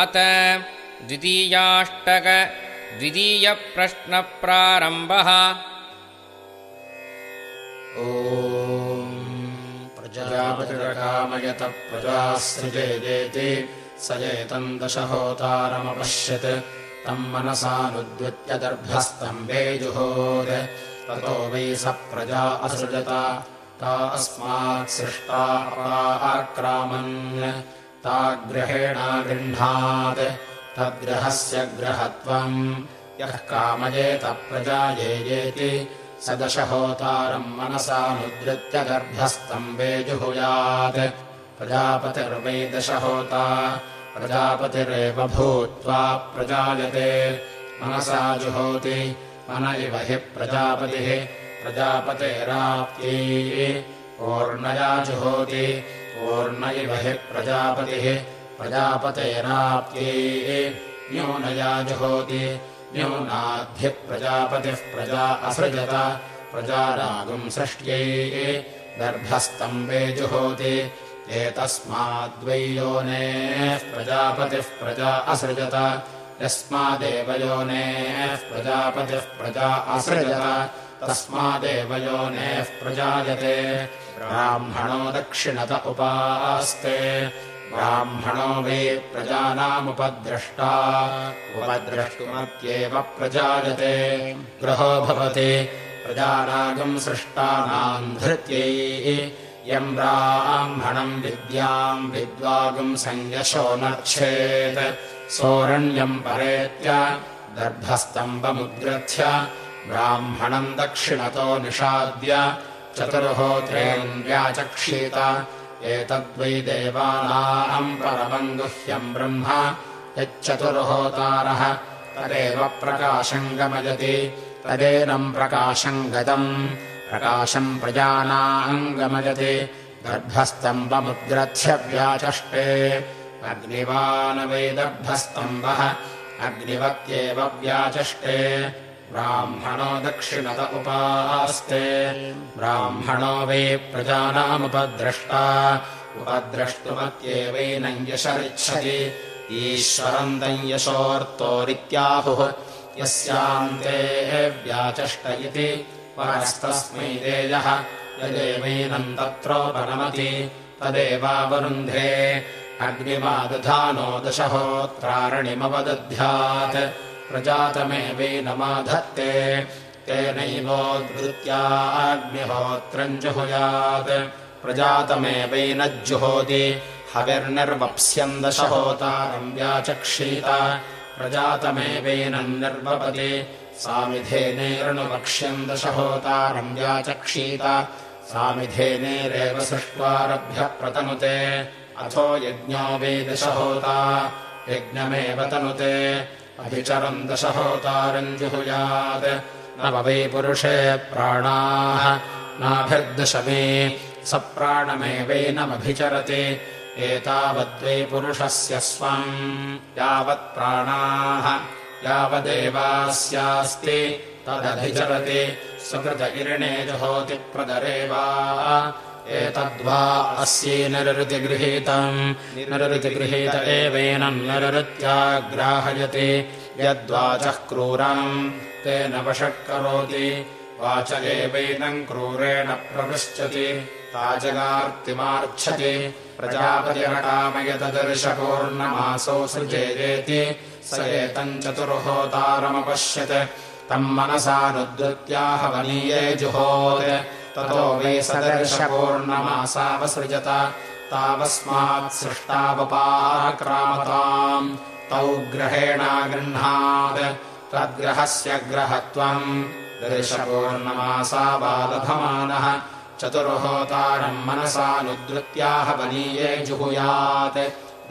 अत द्वितीयाष्टक द्वितीयप्रश्नप्रारम्भः। ओ प्रजापतिरकामयत प्रजासृजेति स एतम् दशहोतारमपश्यत् तम् मनसानुद्युत्य दर्भस्तम्भेजुहोत्। ततो वै स प्रजा असृजत ता अस्मात् सृष्टा आक्रामन् ताग्रहेणा गृह्णात् तद्ग्रहस्य ग्रहत्वम्। यः कामयेत प्रजायेयेति स दशहोतारम् मनसानुद्ृत्य गर्भस्तम्बे जुहुयात् प्रजापतिर्वै दशहोता प्रजापतिरेव भूत्वा प्रजायते। मनसा जुहोति मन इव हि प्रजापतिः। प्रजापतेराप्त्यै ओर्णया जुहोति ओर्ण इव हि प्रजापतिः प्रजापतेराप्त्यै न्यूनया जुहोति न्यूनाद्भिः प्रजापतिः। प्रजा असृजत। प्रजारागुम् सृष्ट्यै। गर्भस्तम्बे जुहोति एतस्माद्वै योनेः प्रजापतिः। प्रजा असृजत। यस्मादेव योनेः प्रजापतिः। प्रजा असृजत। तस्मादेव योनेः प्रजायते ब्राह्मणो दक्षिणत उपास्ते। ब्राह्मणो वै प्रजानामुपद्रष्टा। उपद्रष्टुमत्येव प्रजायते। ग्रहो भवति। प्रजानागम् सृष्टानाम् धृत्यैः। यम् ब्राह्मणम् विद्याम् विद्वागुम् नच्छेत् सोरण्यम् परेत्य दर्भस्तम्भमुद्रथ्य ब्राह्मणम् दक्षिणतो निषाद्य चतुर्होत्रेऽन्व्याचक्षीत एतद्वै देवानाम् परमम् गुह्यम् ब्रह्म। यच्चतुर्होतारः तदेव प्रकाशम् गमयति। तदेनम् प्रकाशम् गतम्। प्रकाशम् प्रजानाम् गमयति। गर्भस्तम्भमुद्रथ्य व्याचष्टे। अग्निवान् वै दर्भस्तम्भः अग्निवत्येव व्याचष्टे ब्राह्मणो दक्षिणत उपास्ते। ब्राह्मणो वै प्रजानामुपद्रष्टा। उपद्रष्टुमत्येवैनञ्जशरिच्छति ईश्वरम् दञ्यशोऽर्तोरित्याहुः यस्यान्ते व्याचष्ट इति परस्तस्मै देयः यदेवैनम् तत्रोपनमति तदेवावरुन्धे। अग्निमादधानो दशहोत्रारणिमवदध्यात् प्रजातमेवैनमाधत्ते। तेनैवोद्वृत्याग्निहोत्रम् जुहुयात् प्रजातमेवैनज्जुहोति। हविर्निर्वप्स्यम् दशहोतारम् व्याचक्षीत। प्रजातमेवैनम् निर्वपति सामिधेनेरनुवक्ष्यम् दशहोतारम् व्याचक्षीत। सामिधेनेरेव सृष्ट्वारभ्य प्रतनुते। अथो यज्ञो वै दशहोता यज्ञमेव तनुते अभिचरम् दशहोतारम् जुहुयात् न वै पुरुषे प्राणाः। नाभिर्दशमे स प्राणमेवैनमभिचरति एतावद्वै पुरुषस्य स्वम्। यावत्प्राणाः यावदेवास्यास्ति। तदभिचरति। सुकृत इरिणे जुहोति प्रदरे वा एतद्वा अस्यै निरृतिगृहीतम् निरृतिगृहीत एवेनम् निरृत्याग्राहयति यद्वाचः क्रूरम् तेन वषट्करोति वाच एवैनम् क्रूरेण प्रपृच्छति ताजगार्तिमार्च्छति प्रजापतिरकामयतदर्शपूर्णमासौ सृजेति स एतम् चतुर्होतारमपश्यत्। तम् मनसानुद्रुत्याहवनीये जुहोत् ततो वै सदर्शपूर्णमासावसृजत। तावस्मात् सृष्टावपाक्रामताम् तौ ग्रहेणा गृह्णात्। तद्ग्रहस्य ग्रहत्वम्। दर्शपूर्णमासा बालभमानः चतुर्होतारम् मनसानुद्रुत्याहवनीये जुहुयात्।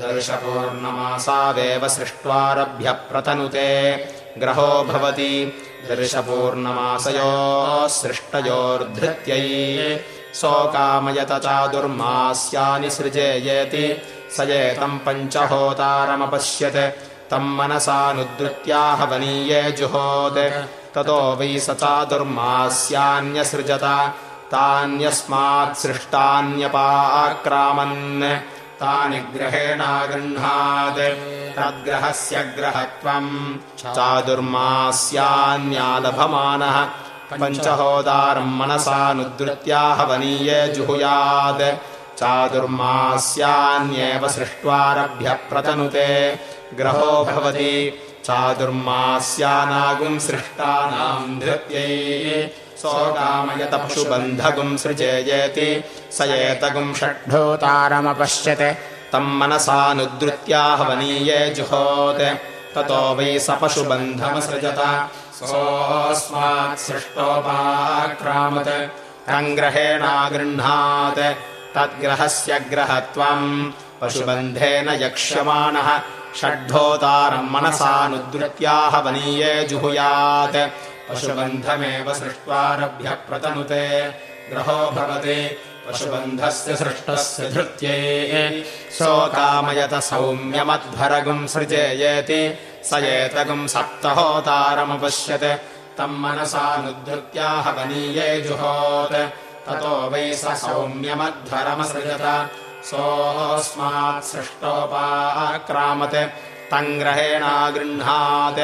दर्शपूर्णमासावेव सृष्ट्वारभ्य प्रतनुते ग्रहो भवति। दर्शपूर्णमासयोः सृष्टयोर्धृत्यै। सोकामयत चादुर्मास्यानि सृजेयेति। स एतम् पञ्चहोतारमपश्यत्। तम् मनसानुद्रुत्याहवनीये जुहोत्। ततो वै स चादुर्मास्यान्यसृजत तान्यस्मात् सृष्टान्यपाक्रामन् तानि ग्रहेणागृह्णात्। तद्ग्रहस्य ग्रहत्वम् चादुर्मास्यान्यालभमानः। पञ्चहोदारम् मनसानुद्रुत्याहवनीये जुहुयात्। चादुर्मास्यान्येव सृष्ट्वारभ्य प्रतनुते। ग्रहो भवति चादुर्मास्यानागुम् सृष्टानाम् धृत्यै सोगामयत पशुबन्धगुम् सृजेयेति। स एतगुम् षड्ढोतारमपश्यत् तम् मनसानुद्रुत्याहवनीये जुहोत्। ततो वै स पशुबन्धमसृजत। सोऽस्मात् सृष्टोपाक्रामत्। तङ्ग्रहेणागृह्णात् तद्ग्रहस्य ग्रहत्वम् पशुबन्धेन यक्ष्यमाणः। षड्ढोतारम् मनसानुद्रुत्याहवनीये जुहुयात् पशुबन्धमेव सृष्ट्वारभ्य प्रतनुते ग्रहो भवति। पशुबन्धस्य सृष्टस्य धृत्ये सोकामयत सौम्यमध्वरगुम् सृजेयेति स एतगुम् सप्तहोतारमपश्यत्। तम् मनसानुद्धृत्याहवनीये जुहोत् ततो वै स सौम्यमध्वरमसृजत। सोऽस्मात् सृष्टोपाक्रामत् तङ्ग्रहेणागृह्णात्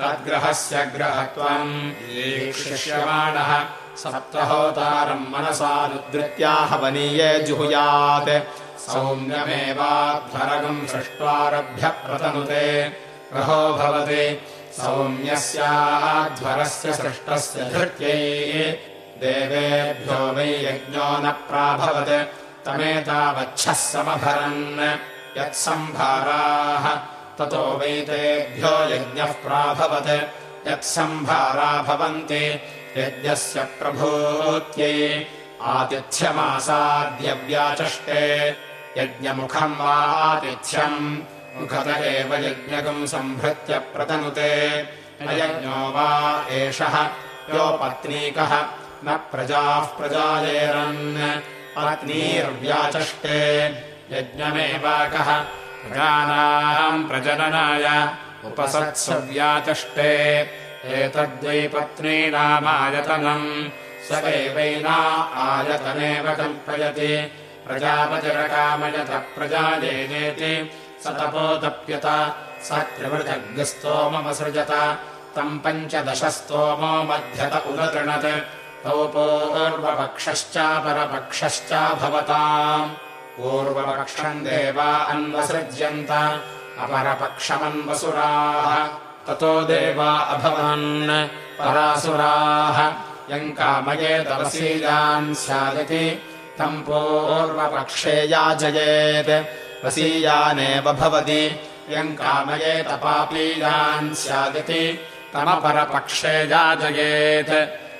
तद्ग्रहस्य ग्रहत्वम्। ईक्षिष्यमाणः सप्तहोतारम् मनसानुद्धृत्याहवनीये जुहुयात्। सौम्यमेवाध्वरगम् सृष्ट्वारभ्य प्रतनुते। ग्रहो भवति। सौम्यस्याध्वरस्य सृष्टस्य धृत्यै। देवेभ्यो वै यज्ञो न प्राभवत्। तमेतावच्छः समभरन्। यत्सम्भाराः ततो वै तेभ्यो यज्ञः प्राभवत्। यत्सम्भारा भवन्ति यज्ञस्य प्रभूत्यै आतिथ्यमासाद्यव्याचष्टे। यज्ञमुखम् वा आतिथ्यम् मुखत एव यज्ञकम् सम्भृत्य प्रतनुते। अयज्ञो वा एषः यो पत्नीकः न प्रजाः प्रजायेरन्। पत्नीर्व्याचष्टे यज्ञमेवाकः प्रजानाम् प्रजननाय उपसत्सु व्याचष्टे एतद्वै पत्नीनामायतनम् स एवैना आयतनेव कल्पयति। प्रजापतिरकामयत प्रजायेनेति स तपोतप्यत। स त्रिवृतग्स्तोममसृजत तम् पञ्चदशस्तोमो मध्यत उदतृणत्। तौ पूर्वपक्षश्चापरपक्षश्चाभवताम् पूर्वपक्षम् देवा अन्वसृज्यन्त अपरपक्षमन्वसुराः। ततो देवा अभवन् परासुराः। यम् कामयेतवसीयान् स्यादिति तम् पूर्वपक्षे याजयेत्। वसीयानेव भवति। यम् कामयेतपापीयान् स्यादिति तमपरपक्षे याजयेत्।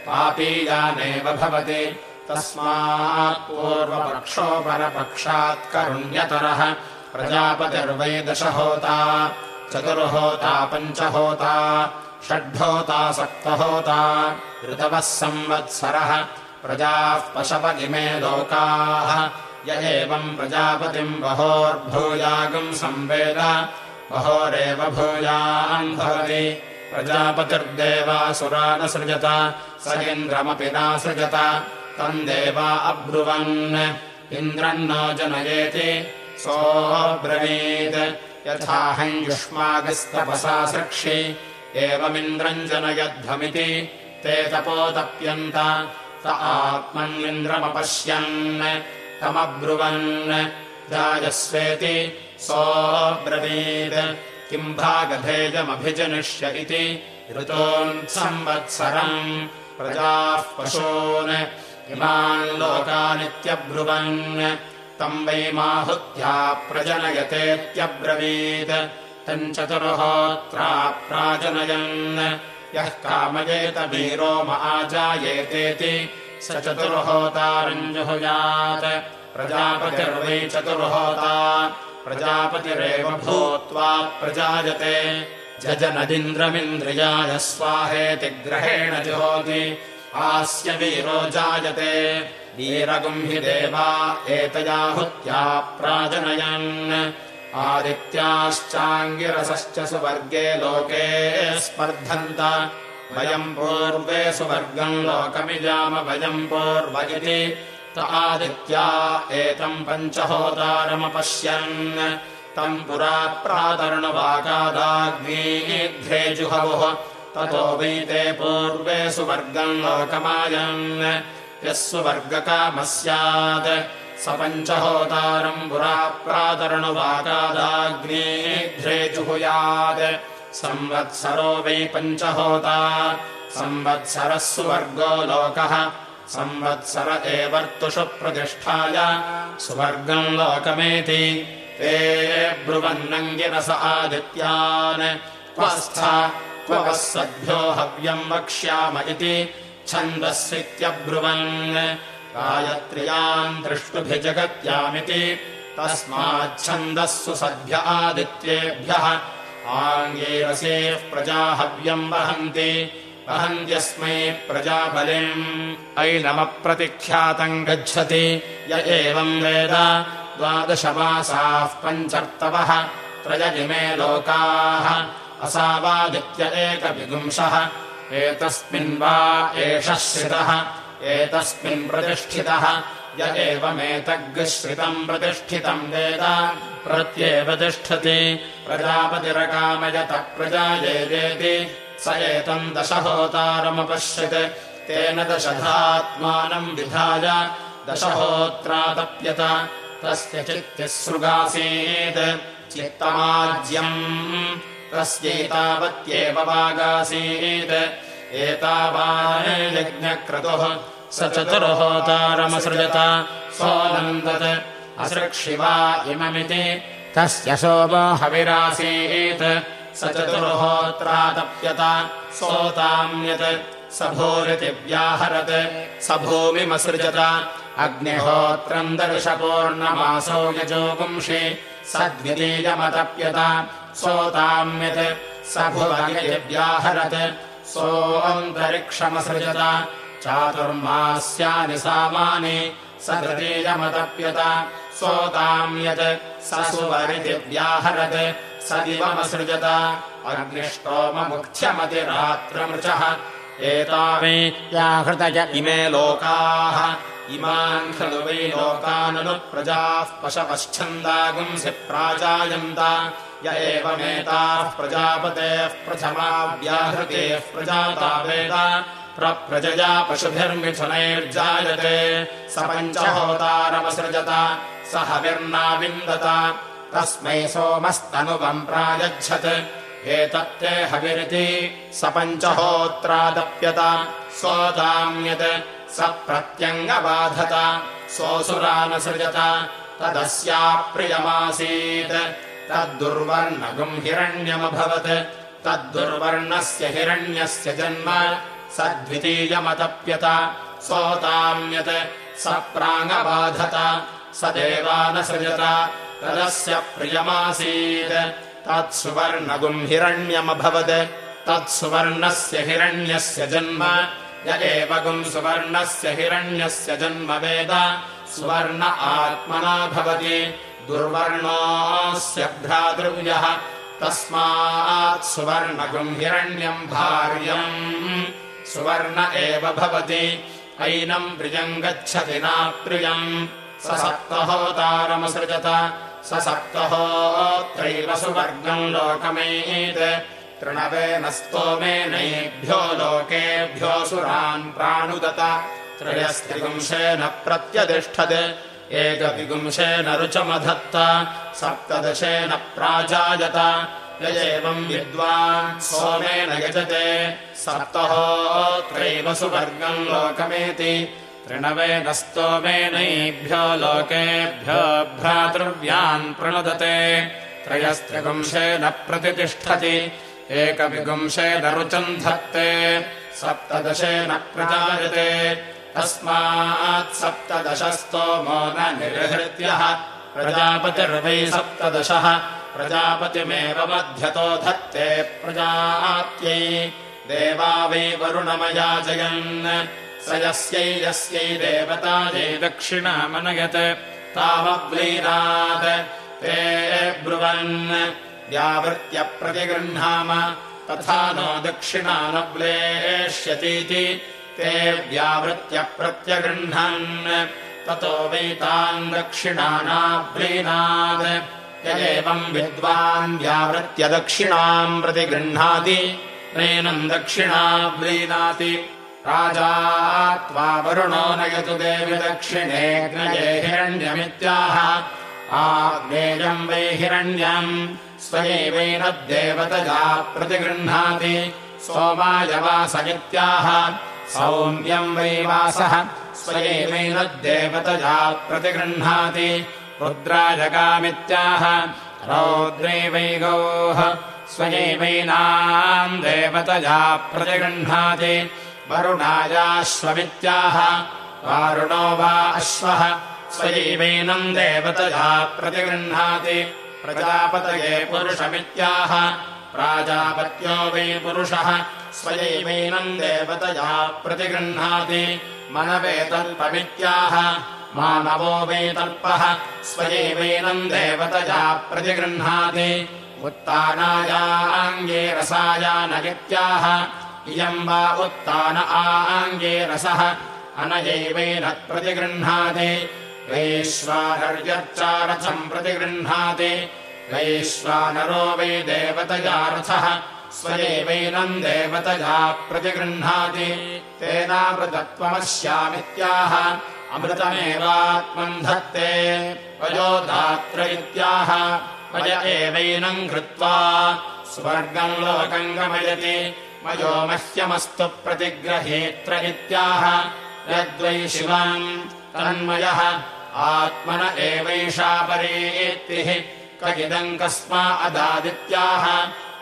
पापीयानेव भवति तस्मात् पूर्वपक्षोपरपक्षात् करुण्यतरः। प्रजापतिर्वै दशहोता चतुर्होता पञ्चहोता षड्होता सप्तहोता ऋतवः संवत्सरः। प्रजाः पशव इमे लोकाः। य एवम् प्रजापतिम् बहोर्भूयागम् संवेद। बहोरेव भूयान् भवति। प्रजापतिर्देवासुरा न सृजत। स इन्द्रमपि नासृजत तम् देवा अब्रुवन्। इन्द्रम् नो जनयेति। सोऽब्रवीत्। यथाहम् युष्मागस्तपसा सृक्षि। एवमिन्द्रम् जनयध्वमिति। ते तपोतप्यन्त। त आत्मन्निन्द्रमपश्यन् तमब्रुवन्। जायस्वेति। सोऽब्रवीत्। किम् भागभेदमभिजनिष्य इति। ऋतोन्संवत्सरम् प्रजाः पशून् इमान् लोकानित्यब्रुवन् तम् वै माहुत्या प्रजनयतेत्यब्रवीत् तम् चतुर्होत्रा प्राजनयन्। यः कामयेत वीरोम आजायेतेति स चतुर्होतारम् जुहुयात् प्रजापतिर्वै चतुर्होता। प्रजापतिरेव भूत्वा प्रजायते। जजनदिन्द्रमिन्द्रियाय स्वाहेति ग्रहेण ज्योति आस्य वीरो जायते। वीरगुम् हि देवा एतयाहुत्या प्राजनयन्। आदित्याश्चाङ्गिरसश्च सुवर्गे लोके स्पर्धन्त। वयम् पूर्वे सुवर्गम् लोकमिजाम वयम् पूर्व इति। त आदित्या एतम् पञ्चहोतारमपश्यन् तम् पुरा प्रातर्णवाकादाग्नीघ्रे जुहवुः ततो वैते पूर्वे सुवर्गम् लोकमायन् यः सुवर्गकामः स्यात् स पञ्चहोतारम् पुरा प्रातर्णवाकादाग्नीघ्रे जुहुयात् संवत्सरो वै पञ्चहोता संवत्सरः सुवर्गो लोकः। संवत्सर एवर्तुषु प्रतिष्ठाय। सुवर्गम् लोकमेति। ते ब्रुवन्नङ्गिरस आदित्यान्। क्वस्थ सद्भ्यो हव्यम् वक्ष्याम इति छन्दस्वित्यब्रुवन्। गायत्र्याम् दृष्टुभिजगत्यामिति तस्माच्छन्दस्सु सद्भ्य आदित्येभ्यः। आङ्गीरसेः प्रजा हव्यम् वहन्ति वहन्त्यस्मै प्रजाबलिम्। ऐनमप्रतिख्यातम् गच्छति य एवम् वेद। द्वादशमासाः पञ्चर्तवः त्रय इमे लोकाः असावादित्य एकविगुंशः एतस्मिन् वा एषः श्रितः एतस्मिन् प्रतिष्ठितः। य एवमेतग्श्रितम् प्रतिष्ठितम् वेद। प्रत्येव तिष्ठति प्रजापतिरकामयतः प्रजायेदेति स एतम् दशहोतारमपश्यत्। तेन दशधात्मानम् विधाय। दशहोत्रातप्यत तस्य चित्तिसृगासीत् चित्तमाज्यम् तस्यैतावत्येव वागासीत्। एतावान् स चतुर्होतारमसृजत सोऽनन्दत्। असृक्षिवा इममिति तस्य शोभो हविरासीत्। स चतुर्होत्रातप्यत सोताम्यत् स भूरिति व्याहरत्। स भूमिमसृजत अग्निहोत्रम् दर्शपूर्णमासौ यजोगुंषि। स द्वितीयमतप्यत सोताम्यत् स भुवनिति व्याहरत्। सोऽन्तरिक्षमसृजत। चातुर्मास्यानि सामानि स तृतीयमतप्यत। सोताम्यत् स सुवरिति व्याहरत्। स दिवमसृजत। अग्निष्टोममुख्यमतिरात्रमृचः एतावे व्याहृतय इमे लोकाः। इमान् खलु वै लोकाननु प्रजाः पशवश्छन्दागुंसि प्राजायन्त य एवमेताः प्रजापतेः प्रथमा व्याहृतेः प्रजाता वेद प्रप्रजया पशुभिर्मिथुनैर्जायते। स पञ्चहोतारमसृजत स हविर्नाविन्दत। तस्मै सोमस्तनुवम् प्रायच्छत्। एतत्ते हविरिति स पञ्चहोत्रादप्यत। सोताम्यत् स प्रत्यङ्गबाधत। सोऽसुरानसृजत तदस्याप्रियमासीत् तद्दुर्वर्णगुम् हिरण्यमभवत्। तद्दुर्वर्णस्य हिरण्यस्य जन्म स द्वितीयमतप्यत सोताम्यत् स प्राङ्गबाधत स देवानसृजत। तदस्य प्रियमासीत्। तत्सुवर्णगुम् हिरण्यमभवत्। तत्सुवर्णस्य हिरण्यस्य जन्म। य एव गुम् सुवर्णस्य हिरण्यस्य जन्म वेद। सुवर्ण आत्मना भवति दुर्वर्णोऽस्य भ्रातृव्यः तस्मात् सुवर्णगुम् हिरण्यम् भार्यम्। सुवर्ण एव भवति। ऐनम् प्रियम् गच्छति नाप्रियम्। स सप्तहोतारमसृजत। स सप्तहोत्रैव सुवर्गम् लोकमेत्। तृणवेन स्तोमेनैभ्यो लोकेभ्योऽसुरान् प्राणुदत त्रयस्त्रिगुंशेन प्रत्यतिष्ठत् एकविगुंशेन रुचमधत्त सप्तदशेन प्राजायत य एवम् विद्वान् सोमेन यजते सप्तहोत्रैव सुवर्गम् लोकमेति तृणवेन स्तोमेनैभ्यो लोकेभ्यो भ्रातृव्यान् प्रणुदते त्रयस्त्रिगुंशेन प्रतितिष्ठति एकविगुंशेन रुचम् धत्ते सप्तदशेन प्रजायते तस्मात् सप्तदशस्तोमो न निर्हृत्यः प्रजापतिर्वै सप्तदशः। प्रजापतिमेव मध्यतो धत्ते प्रजात्यै देवा वै वरुणमयाजयन् स यस्यै यस्यै देवतायै दक्षिणामनयत्। तावब्लीनात् ते ब्रुवन्। व्यावृत्य प्रतिगृह्णाम। तथा नो दक्षिणानब्लेष्यतीति ते व्यावृत्य प्रत्यगृह्णन्। ततो वैताम् दक्षिणानाब्लीनात् यदेवम् विद्वान् व्यावृत्य दक्षिणाम् प्रति गृह्णाति नैनम् दक्षिणाब्लीनाति राजा त्वा वरुणो नयतु देवि दक्षिणेऽग्नये हिरण्यमित्याह। आग्नेयम् वै हिरण्यम् स्वयैवैनद्देवतजा प्रतिगृह्णाति सोमायवास इत्याह सौम्यम् वै वासः। स्वयैवैनद्देवतजा प्रतिगृह्णाति। रुद्राजगामित्याह। रौद्रे वै गौः। स्वयैवैनाम् देवतजा प्रतिगृह्णाति। वरुणायाश्वमित्याह। वारुणो वा अश्वः। स्वयैवैनम् देवतया प्रतिगृह्णाति। प्रजापतये पुरुषमित्याह। प्राजापत्यो वै पुरुषः स्वयैवैनम् देवतया प्रतिगृह्णाति मनवेतल्पमित्याह मानवो वेतल्पः स्वयैवैनम् देवतया प्रतिगृह्णाति उत्तानायाङ्गे रसायानगित्याह इयम् वा उत्तान आङ्गे रसः अनयैवेन प्रतिगृह्णाति वैश्वानर्यच्चारथम् प्रतिगृह्णाति वैश्वानरो वै देवतया रथः स्वयैवैनम् देवतया प्रतिगृह्णाति। तेनामृतत्वमस्यामित्याह अमृतमेवात्मम् धत्ते वयोदात्र इत्याह। वय एवैनम् कृत्वा स्वर्गम् लोकम् गमयति। मयो मह्यमस्तु प्रतिग्रहेत्र इत्याह। यद्वै शिवम् तन्मयः आत्मन एवैषा क इदम् कस्मा अदादित्याह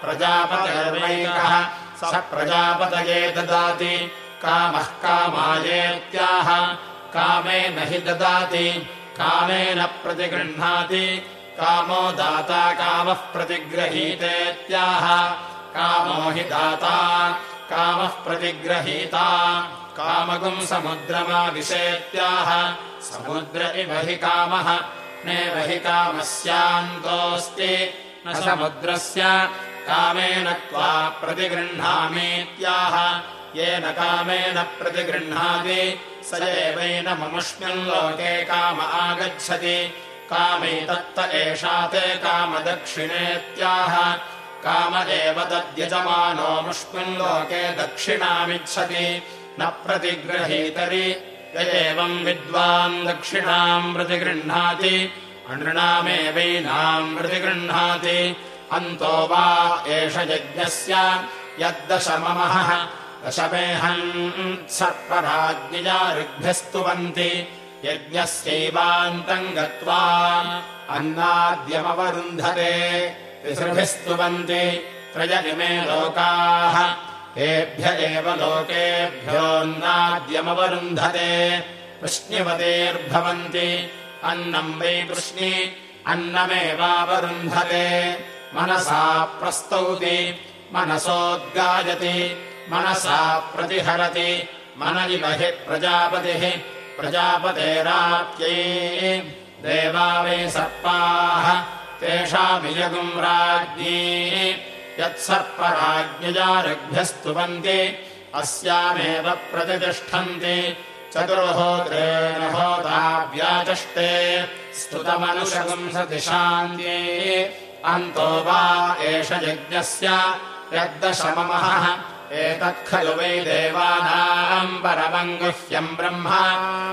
प्रजापतिर्वैकः स प्रजापतये ददाति। कामः कामायेत्याह। कामेन हि ददाति। कामेन प्रतिगृह्णाति। कामो दाता कामः प्रतिग्रहीतेत्याह। कामो हि दाता कामः प्रतिग्रहीता। कामगुम् समुद्रमाविशेत्याह। समुद्र इव हि कामः। नेव हि कामस्यान्तोऽस्ति। न समुद्रस्य कामेन त्वा प्रतिगृह्णामीत्याह। येन कामेन प्रतिगृह्णाति स एवैन ममुष्मिन् लोके काम आगच्छति। कामैतत्त एषा ते कामदक्षिणेत्याह काम एव तद्यजमानो मुष्मिन् लोके दक्षिणामिच्छति। न प्रतिगृहीतरि य एवम् विद्वान् दक्षिणाम् प्रतिगृह्णाति। अनृणामेवैनाम् प्रतिगृह्णाति अन्तो वा एष यज्ञस्य यद्दशममहः दशमेहम् सर्पराज्ञया ऋग्भ्यस्तुवन्ति यज्ञस्यैवान्तम् गत्वा अन्नाद्यमवरुन्धते। तिसृभिस्तुवन्ति इमे लोकाः। एभ्य एव लोकेभ्योऽन्नाद्यमवरुन्धते। वृष्ण्यवतेर्भवन्ति अन्नम् वै वृष्णि अन्नमेवावरुन्धते मनसा प्रस्तौति मनसोद्गायति मनसा प्रतिहरति मन इव हि प्रजापतिः प्रजापतेराप्यै देवा वै सर्पाः तेषामियगुम् राज्ञी। यत्सर्पराज्ञया ऋग्भ्यस्तुवन्ति अस्यामेव प्रतितिष्ठन्ति। चतुर्होत्रेण होता व्याचष्टे स्तुतमनुशगुंसतिशान्त्ये अन्तो वा एष यज्ञस्य यद्दशममहः। एतत् खलु वै देवानाम् परमम् गुह्यम् ब्रह्म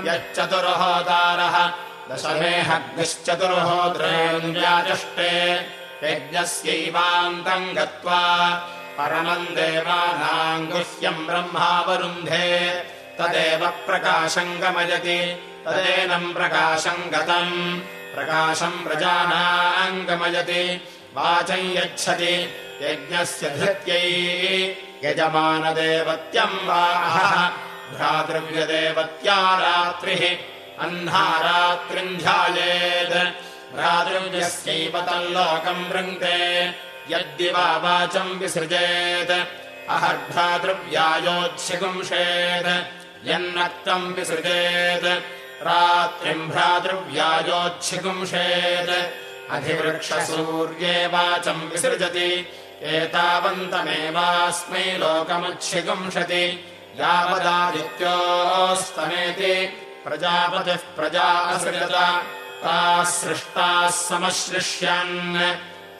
यच्चतुर्होदारः दशमेहग्निश्चतुर्होद्रेन्द्याचष्टे यज्ञस्यैवान्तम् गत्वा परमम् देवानाम् गुह्यम् ब्रह्मावरुन्धे तदेव प्रकाशम् गमयति। तदेनम् प्रकाशम् गतम् प्रकाशम् प्रजानाम् गमयति वाचम् यच्छति यज्ञस्य धृत्यै यजमानदेवत्यम् वाहः भ्रातृव्यदेवत्या रात्रिः अह्नारात्रिम् ध्यायेत् भ्रातृव्यस्यैव तल्लोकम् वृङ्क्ते यद्दिवा वाचम् विसृजेत् अहर्भ्रातृव्यायोच्छिगुंशेत् यन्नक्तम् विसृजेत् रात्रिम् भ्रातृव्यायोच्छिगुंशेत् अधिवृक्षसूर्ये वाचम् विसृजति। एतावन्तमेवास्मै लोकमुच्छिगुंशति यावदादित्योस्तमेति प्रजापतिः प्रजा असृजत ताः सृष्टाः समश्लिष्यन्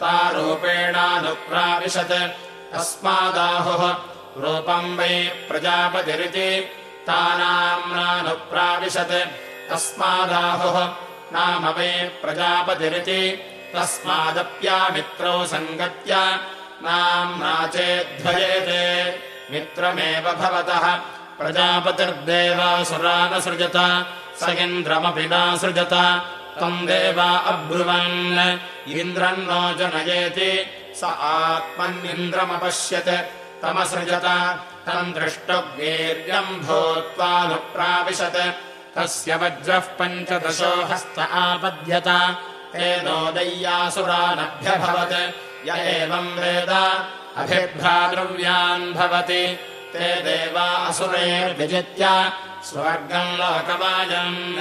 तारूपेणानुप्राविशत्। तस्मादाहुः रूपम् वै प्रजापतिरिति। तानाम्नानुप्राविशत् तस्मादाहुः नाम वै प्रजापतिरिति। तस्मादप्यामित्रौ सङ्गत्य। नाम्ना चेद्ध्वजेते मित्रमेव भवतः। प्रजापतिर्देवासुरानसृजत स इन्द्रमपि नासृजत। तम् देवा अब्रुवन्। इन्द्रम् नो जनयेति। स आत्मन्निन्द्रमपश्यत्। तमसृजत। तम् द्रष्टव्येर्यम् भूत्वानुप्राविशत् तस्य वज्रः पञ्चदशो हस्त आपद्यत। तेनोदय्यासुरानभ्यभवत् य एवम् वेद। अभिभ्रातृव्यान् भवति। ते देवा असुरेर्विजित्य। स्वर्गम् लोकवाजन्।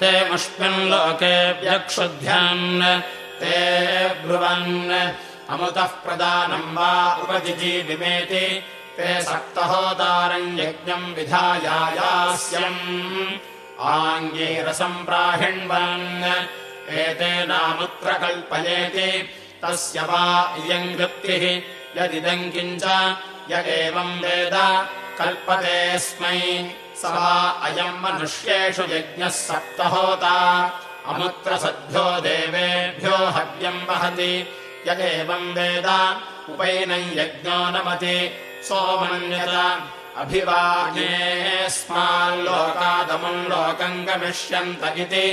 ते मुष्मिन् लोके व्यक्षुध्यन्। ते ब्रुवन्। अमुतः प्रदानम् वा उपजिजीविमेति। ते सप्तहोदारम् यज्ञम् विधायायास्यम् आङ्गीरसम् प्राहिण्वन् एतेनामुत्र कल्पयेति तस्य वा इयम् वृत्तिः यदिदम् किञ्च य एवम् वेद कल्पतेऽस्मै स वा अयम् मनुष्येषु यज्ञः सप्तहोता। अमुत्र सद्भ्यो देवेभ्यो हव्यम् वहति। य एवम् वेद उपैनम् यज्ञो नमति। सोमन्यत अभिवाजेऽस्माल्लोकादमुम् लोकम् गमिष्यन्त इति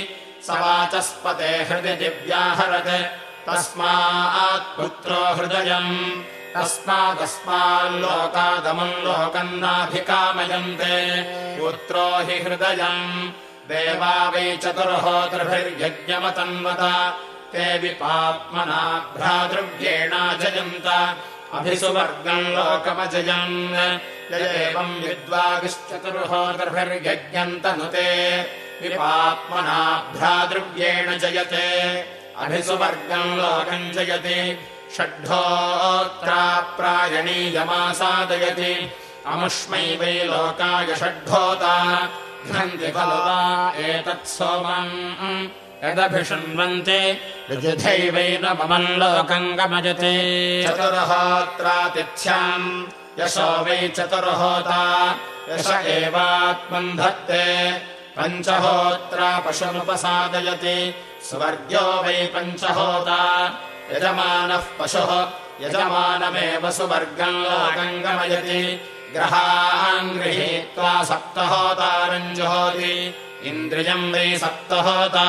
स वाचस्पते हृदि दिव्याहरत् तस्मात् पुत्रो हृदयम् तस्मादस्माल्लोकादमुम् लोकम् नाभिकामयन्ते पुत्रो हि हृदयम् देवा वै चतुर्होतृभिर्यज्ञमतन्वत ते विपात्मना भ्रातृव्येणाजयन्त अभिसुवर्गम् लोकमजयन् एवम् विद्वागिश्चतुर्होतृभिर्यज्ञम् तनुते विपात्मना भ्रातृव्येण जयते। अभिसुवर्गम् लोकम् जयति। षड्ढोत्राप्रायणीयमासादयति। अमुष्मै वै लोकाय षड्ढोता। घ्नन्ति खलु वा एतत् यदभिशृण्वन्ति ऋजुधैवैनमम् लोकम् गमजते चतुर्होत्रातिथ्याम्। यशो वै चतुर्होता। यश एवात्मम् धत्ते पञ्चहोत्रा पशुमुपसादयति स्वर्ग्यो वै पञ्चहोता। यजमानः पशुः। यजमानमेव सुवर्गम् लोकम् गमयति ग्रहान् गृहीत्वा सप्तहोतारम् जुहोति इन्द्रियम् वै सप्तहोता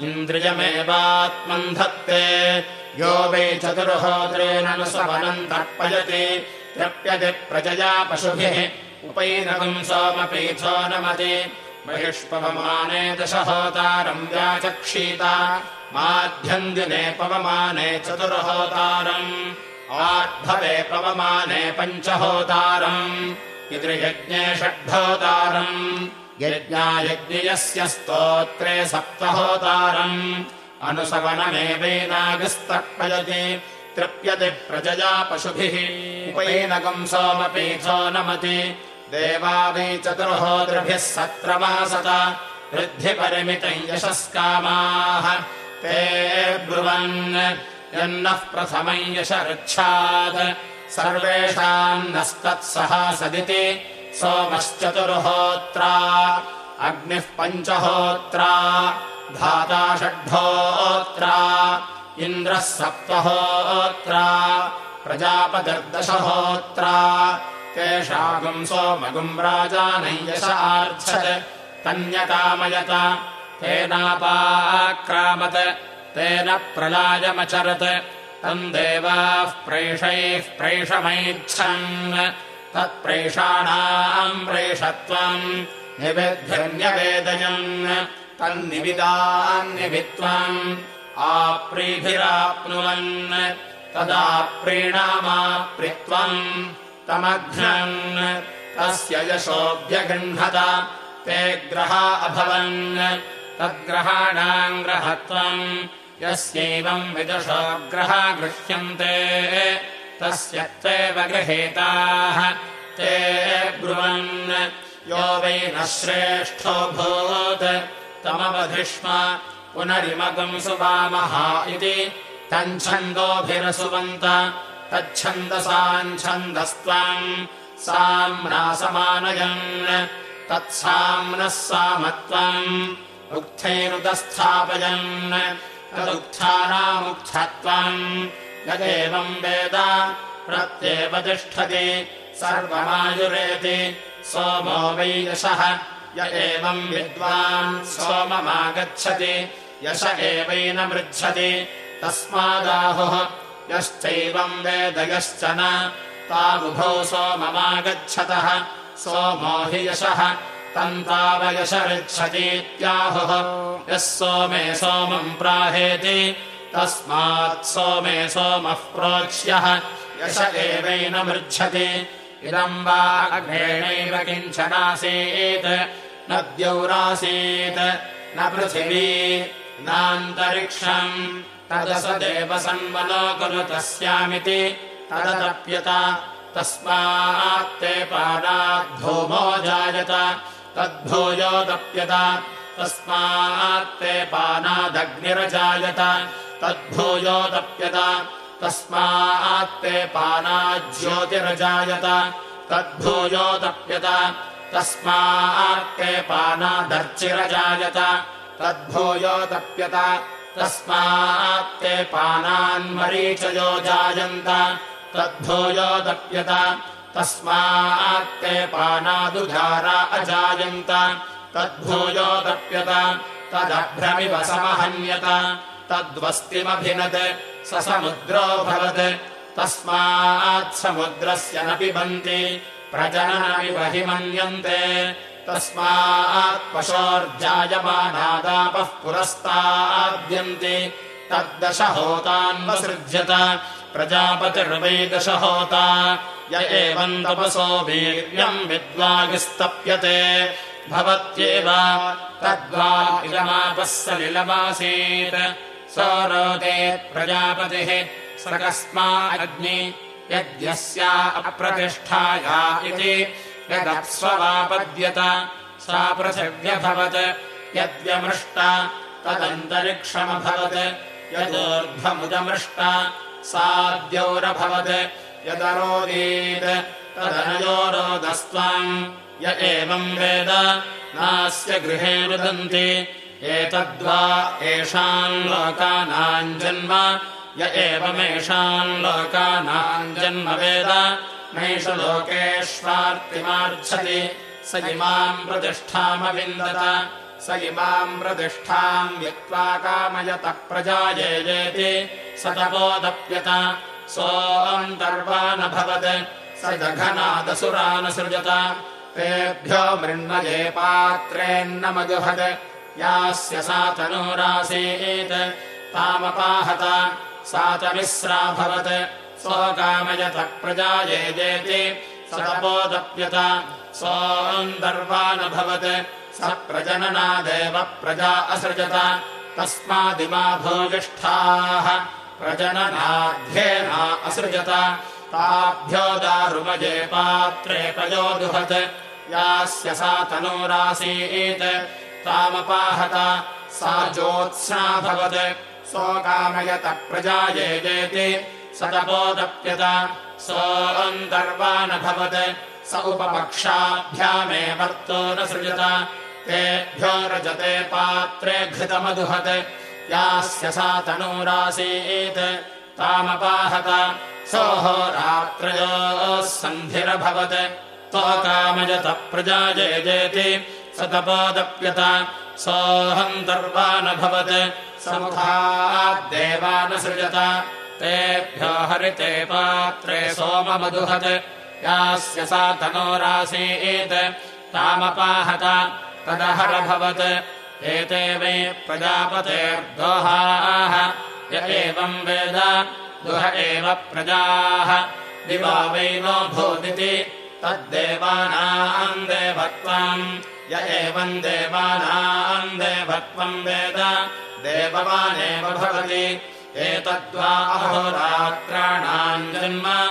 इन्द्रियमेवात्मम् धत्ते यो वै चतुर्होत्रेण सवनम् तर्पयति। तृप्यति प्रजया पशुभिः। उपैनकम् सोमपीथो नमति। बहिष्पवमाने दशहोतारम् व्याचक्षीता। माध्यन्दिने पवमाने चतुर्होतारम्। आर्भवे पवमाने पञ्चहोतारम्। इति यज्ञे षड्होतारम् यज्ञायज्ञयस्य स्तोत्रे सप्तहोतारम्। अनुसवनमेवैनागस्तर्पयति तृप्यति प्रजया पशुभिः। उपैनकम् सोमपीथो नमति। देवा वै चतुर्होतृभिः सत्रमासत वृद्धिपरिमितम् यशस्कामाः। ते ब्रुवन् यन्नः प्रथमम् यशऋच्छात्। सर्वेषाम् नस्तत्सह सदिति सोमश्चतुर्होत्रा। अग्निः पञ्चहोत्रा। धाता षड्ढोत्रा इन्द्रः सप्तहोत्रा। प्रजापतिर्दशहोत्रा। तेषागुम् सोमगुम् राजानयश आर्च्छत्। तन्यकामयत तेनापाक्रामत्। तेन प्रलायमचरत्। तम् देवाः प्रैषैः प्रैषमैच्छन् तत्प्रैषाणाम् प्रेषत्वम् निविद्भिर्न्यवेदयन् तन्निविदान्निभित्वम् आप्रीभिराप्नुवन् तदा प्रीणामाप्रित्वम् तमघ्नन् तस्य यशोऽभ्यगृह्णत ते ग्रहा अभवन् तद्ग्रहाणाम् ग्रहत्वम् यस्यैवम् विदुषो ग्रहा गृह्यन्ते तस्य त्वेव गृहीताः ते ब्रुवन्। यो वै न श्रेष्ठोऽभूत् तमवधिष्म पुनरिमगम् सुवामहा इति। तच्छन्दोभिरसुवन्त तच्छन्दसाञ्छन्दस्त्वम् साम्नासमानयन् तत्साम्नः सामत्वम्। उक्थैरुदस्थापयन् तदुक्थानामुक्थत्वम् यदेवम् वेद प्रत्येवतिष्ठति सर्वमायुरेति सोमो वै यशः। य एवम् विद्वान् सोममागच्छति यश एवैन मृच्छति। तस्मादाहुः यश्चैवम् वेदयश्च न तावुभौ सोममागच्छतः। सोमो हि यशः तन्तावयशरिच्छतीत्याहुः यः सोमे सोमम् प्राहेति तस्मात् सोमे सोमः प्रोक्ष्यः। यश एवैन मृच्छति। इदम् वा अग्रेणैव किञ्चनासीत्। न द्यौरासीत्। न पृथिवी। नान्तरिक्षम्। तदस देवसन्मनो खलु तस्यामिति। तदतप्यत। तस्मात्ते पादाद्धूमो जायत। तद्भूयोदप्यत तस्मात्ते पानादग्निरजायत तद्भूयोदप्यत तस्मात्ते पानाज्योतिरजायत। तद्भूयोदप्यत तस्मात्ते पानादर्चिरजायत। तद्भूयोदप्यत तस्मात्ते पानान्मरीचयो जायन्त तद्भूयोदप्यत तस्मात्ते पानादुधारा अजायन्त। तद्भूयोदप्यत तदभ्रमिव समहन्यत तद्वस्तिमभिनत् स समुद्रोऽभवत् तस्मात् समुद्रस्य न पिबन्ति प्रजननमिव हि मन्यन्ते तस्मात् पशोर्जायमानादापः पुरस्ताद्यन्ति। तद्दशहोतान्वसृज्यत प्रजापतिर्वै दशहोता य एवम् तपसो वीर्यम् विद्वागिस्तप्यते। भवत्येव तद्वा इदमापः सोरोदे प्रजापतिः सकस्मा अग्नि यद्यस्या अप्रतिष्ठाया इति यदप्स्ववापद्यत। सा पृथिव्यभवत् यद्यमृष्टा तदन्तरिक्षमभवत् यदोर्ध्वमुदमृष्ट साद्यौरभवत् यदरोदीत् तदनयोरोदस्त्वाम् य एवम् वेद नास्य गृहे रुदन्ति एतद्वा एषाम् लोकानाम् जन्म य एवमेषाम् लोकानाम् जन्म वेद। नैष लोकेष्वार्तिमार्च्छति। स इमाम् प्रतिष्ठामविन्दत। स इमाम् प्रतिष्ठाम् वित्त्वा कामयतः प्रजायेजेति स तपोदप्यत। सोऽन्तर्वानभवत् स जघनादसुरानसृजत तेभ्यो मृण्मये पात्रेन्नमजुहत् यास्य सा तनूरासीत् तामपाहत सा च मिश्राभवत् स्वकामयतः प्रजायेजेति स तपोदप्यत सोऽन्तर्वानभवत् स प्रजननादेव प्रजा असृजत। तस्मादिमा भूयिष्ठाः। प्रजननाध्येना असृजत। ताभ्यो दारुमजे पात्रे पयोदुहत् यास्य सा तनूरासीत् तामपाहत। सा ज्योत्स्नाभवत् सोकामयतः प्रजायेजेति। स तपोदप्यत। सोऽन्तर्वानभवत् स उपपक्षाभ्यामेवर्तो न सृजत। तेभ्यो रजते पात्रे घृतमदुहत् यास्य सा तनूरासीत्। तामपाहत। सोऽहोरात्रयोः सन्धिरभवत् त्वकामयतः प्रजायेजेति स तपोदप्यत सोऽहन्तर्वानभवत्। समुखाद्देवानसृजत। तेभ्यो हरिते पात्रे सोममदुहत्। यास्य सा तनोरासीत् तामपाहत तदहरभवत्। एते वै प्रजापतेर्दोहाः। य एवम् वेद दुह एव प्रजाः। दिवा वै नो भूदिति। तद्देवानाम् देवत्वम् य एवम् देवानाम् देवत्वम् वेद। देववानेव भवति। एतद्वा अहोरात्राणाम् जन्म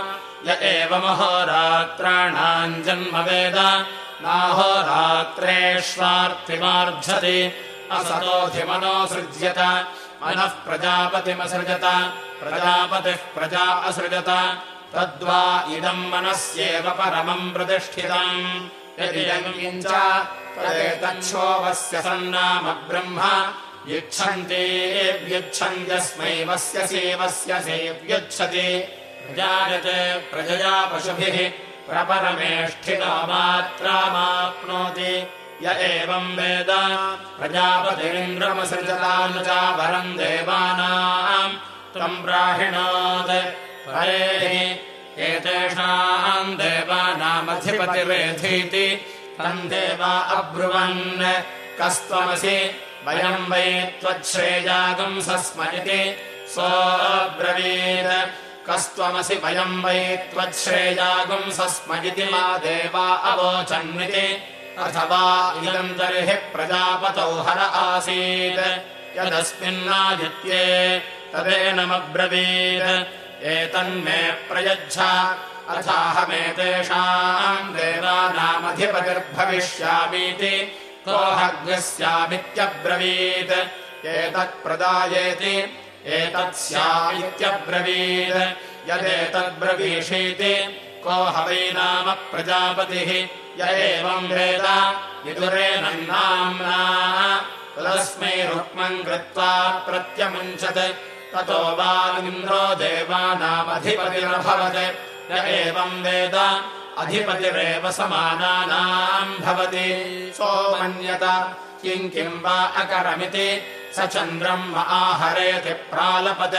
य एवमहोरात्राणाम् जन्म वेद। नाहोरात्रेष्वार्थिमार्झति असतोऽधिमनोऽसृज्यत मनः प्रजापतिमसृजत। प्रजापतिः प्रजा असृजत। तद्वा इदम् मनस्येव परमम् प्रतिष्ठितम् यदि तदेतच्छोभस्य सन्नाम ब्रह्म। यच्छन्तेऽव्यच्छन्त्यस्मै वस्य सेवस्य सेव्यच्छति। प्रजायते प्रजया पशुभिः प्रपरमेष्ठिनो मात्रामाप्नोति। य एवम् वेद प्रजापतिरिन्द्रमसृजतानुजावरम् देवानाम् त्वम् प्राहिणोत् परेः एतेषाम् देवानामधिपतिरेधीति तम् देवा अब्रुवन् कस्त्वमसि। वयम् वै त्वच्छ्रेयागम् सस्मयति सोऽब्रवीत्। कस्त्वमसि वयम् वै त्वच्छ्रेयागुम् सस्मयति मा देवा अवोचन्विति अथवा इदम् तर्हि प्रजापतौ हर आसीत्। यदस्मिन्नादित्ये तदेनमब्रवीत् एतन्मे प्रयच्छ। अथाहमेतेषाम् देवानामधिपतिर्भविष्यामीति। कोऽहग्स्यामित्यब्रवीत् एतत्प्रदायेति। एतत् स्यामित्यब्रवीत् यदेतद्ब्रवीषीति। को ह वै नाम प्रजापतिः। य एवम् वेद। विदुरेणन्नाम्ना तदस्मै रुक्मम् कृत्वा प्रत्यमुञ्चत् ततो वा इन्द्रो देवानामधिपतिरभवत्। य एवम् वेद अधिपतिरेव समानानाम् भवति। सोमन्यत किम् किम् वा अकरमिति स चन्द्रम् आहरेति प्रालपत्।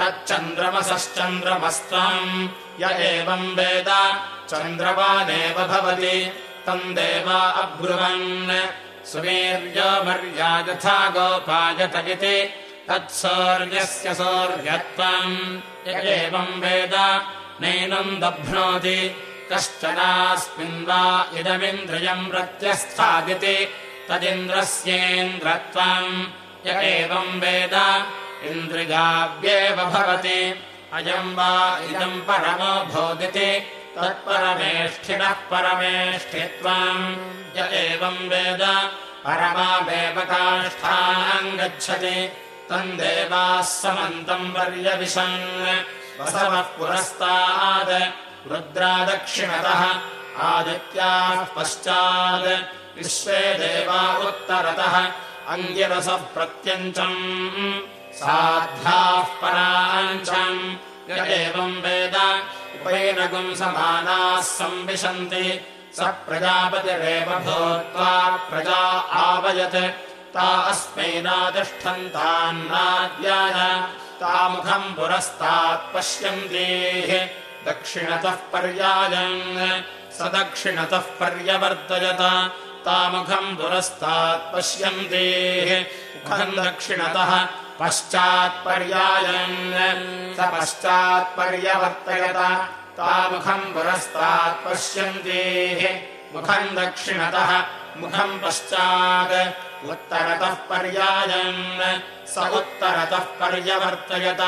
तच्चन्द्रमसश्चन्द्रमस्त्वम् य एवम् वेद चन्द्रवानेव भवति। तम् देवा अब्रुवन्। सुवीर्यमर्या यथा गोपायत इति तत्सौर्यस्य सौर्यत्वम् य एवम् वेद नैनम् दभ्नोति कश्चनास्मिन् वा इदमिन्द्रियम् प्रत्यस्थादिति तदिन्द्रस्येन्द्रत्वम् य एवम् वेद इन्द्रियाव्येव भवति अयम् वा इदम् परमो भोदिति तत्परमेष्ठिनः परमेष्ठित्वम् य एवम् वेद परमामेव काष्ठाम् गच्छति तम् देवाः समन्तम् पर्यविशन्। वसवः पुरस्तात् रुद्रा दक्षिणतः आदित्याः पश्चात् विश्वे देवा उत्तरतः अङ्गिरसः प्रत्यञ्चम्। साध्याः पराञ्चम्। य एवम् वेद उपैनगुम् समानाः संविशन्ति। स प्रजापतिरेव भूत्वा प्रजा आवयत् ता अस्मै नातिष्ठन्तान्नाद्याय तामुखम् पुरस्तात् पश्यन्तीः दक्षिणतः पर्यायन् स दक्षिणतः पर्यवर्तयत तामुखम् पुरस्तात् पश्यन्तीः मुखम् दक्षिणतः पश्चात्पर्यायन् स पश्चात्पर्यवर्तयत तामुखम् पुरस्तात् पश्यन्तीः मुखम् दक्षिणतः मुखम् पश्चात् उत्तरतः पर्यायन्। स उत्तरतः पर्यवर्तयत।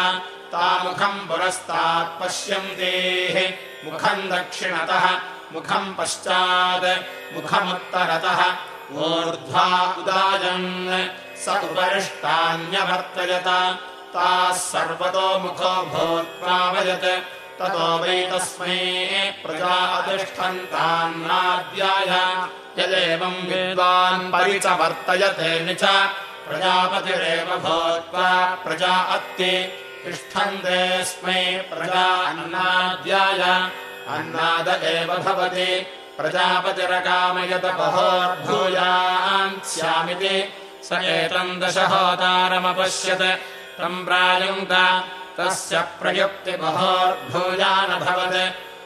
तामुखम् पुरस्तात् पश्यन्तीः। मुखम् दक्षिणतः मुखम् पश्चात्। मुखमुत्तरतः ऊर्ध्वा उदायन्। स उपरिष्टान्यवर्तयत। ताः सर्वतो मुखो भूत्वावयत् ततो वै तस्मै प्रजा अतिष्ठन्तान्नाद्याय यदेवम् विद्वान् परि च वर्तयते च। प्रजापतिरेव भूत्वा प्रजा अत्ति। तिष्ठन्ते स्मै प्रजा अन्नाद्याय। अन्नाद एव भवति। प्रजापतिरकामयत बहोर्भूयान् स्यामिति। स एतम् दशहोतारमपश्यत्। तम् प्रायुङ्क्त तस्य प्रयुक्तिबहोर्भूयानभवत्।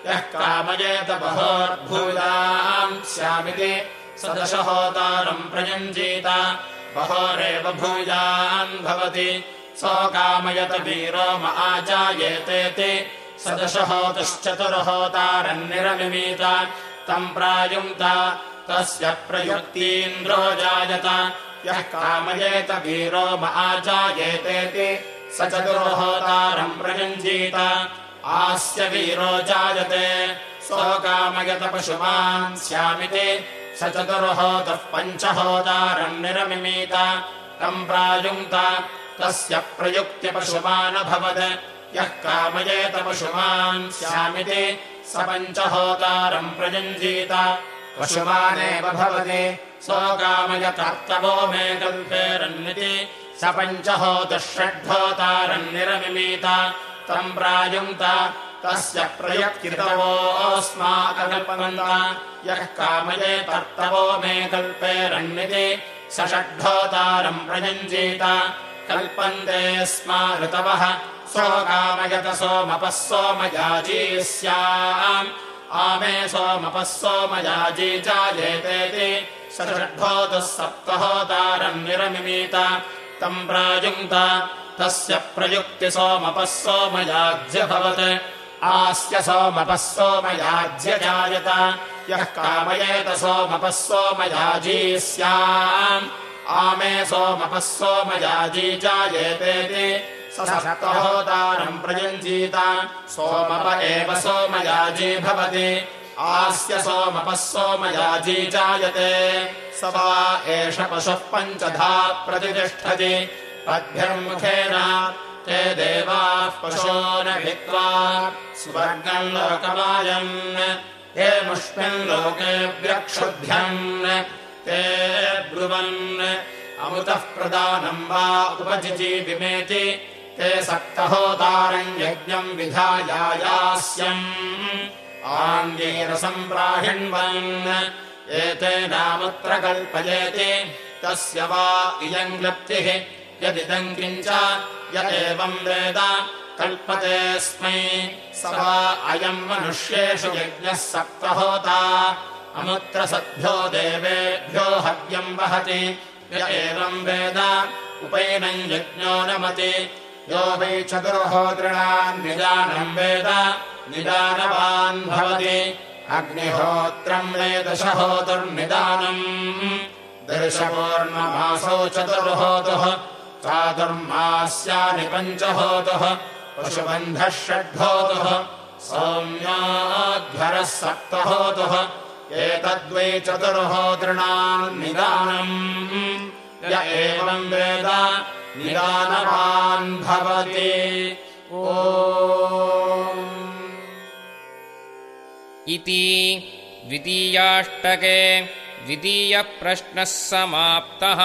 यः कामयेत बहोर्भूयान् स्यामिति स दशहोतारम् प्रयुञ्जीत। बहोरेव भूयान् भवति। सोकामयत वीरो म आजायेतेति स दशहोतश्चतुर्होतारन्निरमिमीत तम् प्रायुङ्क्त तस्य प्रयुक्तीन्द्रो जायत। यः कामयेत वीरो म आजायेतेति स चतुर्होतारम् प्रयुञ्जीत। आस्य वीरो जायते सोकामयत पशुमान् स्यामिति स चतुर्होतः पञ्चहोतारम् निरमिमीत। तम् प्रायुङ्क्त तस्य प्रयुक्त्यपशुमानभवत् यः कामयेत पशुमान् स्यामिति स पञ्चहोतारम् प्रयुञ्जीत। पशुमानेव भवति सोकामयतर्तवो मे कल्पेरन्निति स पञ्चहोतः षड्भोतारम् निरमिमीत तम् प्रायुङ्क्त तस्य प्रयत्कृतवोऽस्माकल्पन्त यः कामये तर्तवो मे कल्पेरन्निति स षड्ढोतारम् प्रयुञ्जीत। कल्पन्ते स्मा ऋतवः सोकामयत सोमपः सोमयाजी स्याम् आमे सोमपः सोमयाजी जायेतेति स षड्भोतः सप्तहोतारम् निरमिमीत तम् प्रायुङ्क्त। तस्य प्रयुक्ति सोमपः सोमयाज्यभवत् आस्य सोमपः सोमयाज्य जायत। यः कामयेत सोमपः सोमयाजी स्याम्। आमे सोमपः सोमयाजी जायेतेति। सप्तहोतारम् प्रयुञ्जीत। सोमप एव सोमयाजी भवति आस्य सोमपः सोमयाजी जायते। स वा एष पशुः पञ्चधा प्रतिष्ठति पद्भिर्मुखेन ते देवाः पशो न भित्त्वा स्वर्गम् लोकमायन् हे लोके व्यक्षुभ्यन् ते ब्रुवन् अमृतः प्रदानम् वा उपजिजीविमेति ते सक्तहोतारम् यज्ञम् विधायायास्यम् आङ्गीरसम्प्राहिण्वन्। एतेनामुत्र कल्पयेति तस्य वा इयम् क्लप्तिः यदिदम् किञ्च य एवम् वेद कल्पतेऽस्मै वा अयम् मनुष्येषु यज्ञः सप्तहोता। अमुत्र सद्भ्यो देवेभ्यो हव्यम् वहति। य एवम् वेद उपैनम् यज्ञो नमति यो वै चतुर्होतॄणाम् निदानम् वेद निदानवान् भवति। अग्निहोत्रम् वेदशहोतुर्निदानम् दर्शपूर्णमासौ चतुर्होतुः चातुर्मास्यानि पञ्चहोतुः पशुबन्धः षड्भोतुः सौम्याध्वरः सप्तहोतुः एतद्वै चतुर्होतॄणाम् निदानम् य एवम् वेद निदानवान् भवति। ओ इति द्वितीयाष्टके द्वितीयप्रश्नः समाप्तः